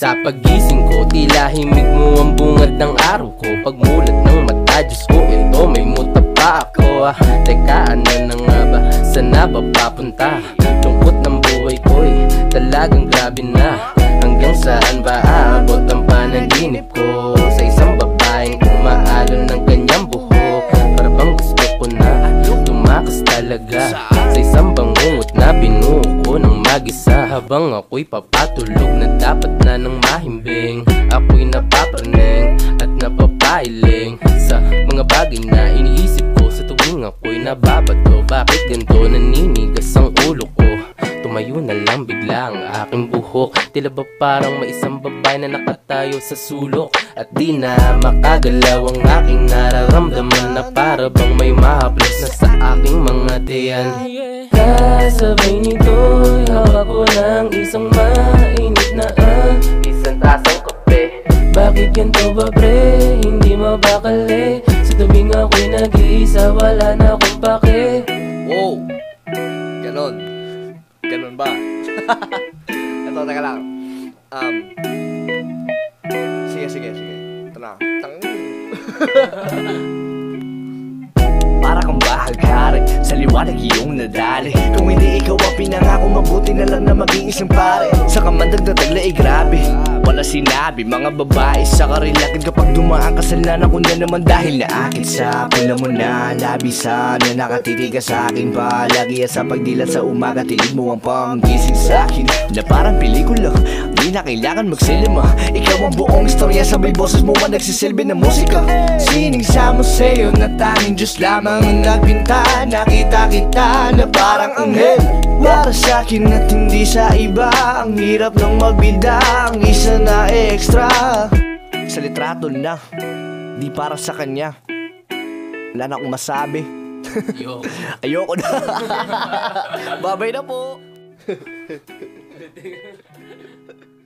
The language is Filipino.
Sa pagising ko, tila himig mo ang bungad ng araw ko Pagmulat ng mata, Diyos ko, ito may muta pa ako ah. Teka, ano na nga ba? Sana ba papunta? Lungkot ng buhay ko'y talagang grabe na Hanggang saan ba aabot ang panaginip ko Sa isang babaeng umaalon ng kanyang buhok Para bang gusto ko na tumakas talaga Sa isang bangungot na binuo ko ng mag-isa Habang ako'y papatulog na dapat na ng mahimbing Ako'y napapraning at napapailing Sa mga bagay na iniisip ko sa tuwing ako'y nababato. Bakit ganito naninigas ang ulo ko? Tumayo na lang bigla ang aking buhok. Tila ba parang may isang babae na nakatayo sa sulok? At di na makagalaw ang aking nararamdaman Na para bang may mahaplas na sa aking mga tiyan. Kasabay nito'y hawak ko ng isang mainit na ah ba pre? Hindi mabakali Sa tuwing ako'y nag-iisa wala na akong pake Wow! Ganon. Ganon ba? Ito, teka lang. Um, sige, sige, sige. Ito na. Tang... Para kang bahagari Sa liwanag iyong nadali Kung hindi ikaw ang pinangako Mabuti na lang na maging isang pare Sa kamandag na tagla ay grabe Wala sinabi mga babae sa karilakin Kapag dumaan ka sa lana ko na naman Dahil na akin sa pula mo na Labisan na nakatitiga sa akin Palagi sa pagdilat sa umaga Tinig mo ang panggising sa akin. Na parang pelikula Di na kailangan magsilima. Ikaw ang buong istorya Sabay boses mo ang nagsisilbi ng musika. Sining sa museo na tanging Diyos lamang ang nagpinta Nakita kita na parang anghel. Para sa akin at hindi sa iba Ang hirap ng magbida. Ang isa na extra. Sa litrato na Di para sa kanya. Wala na akong masabi. Yo Ayoko na. Babay na po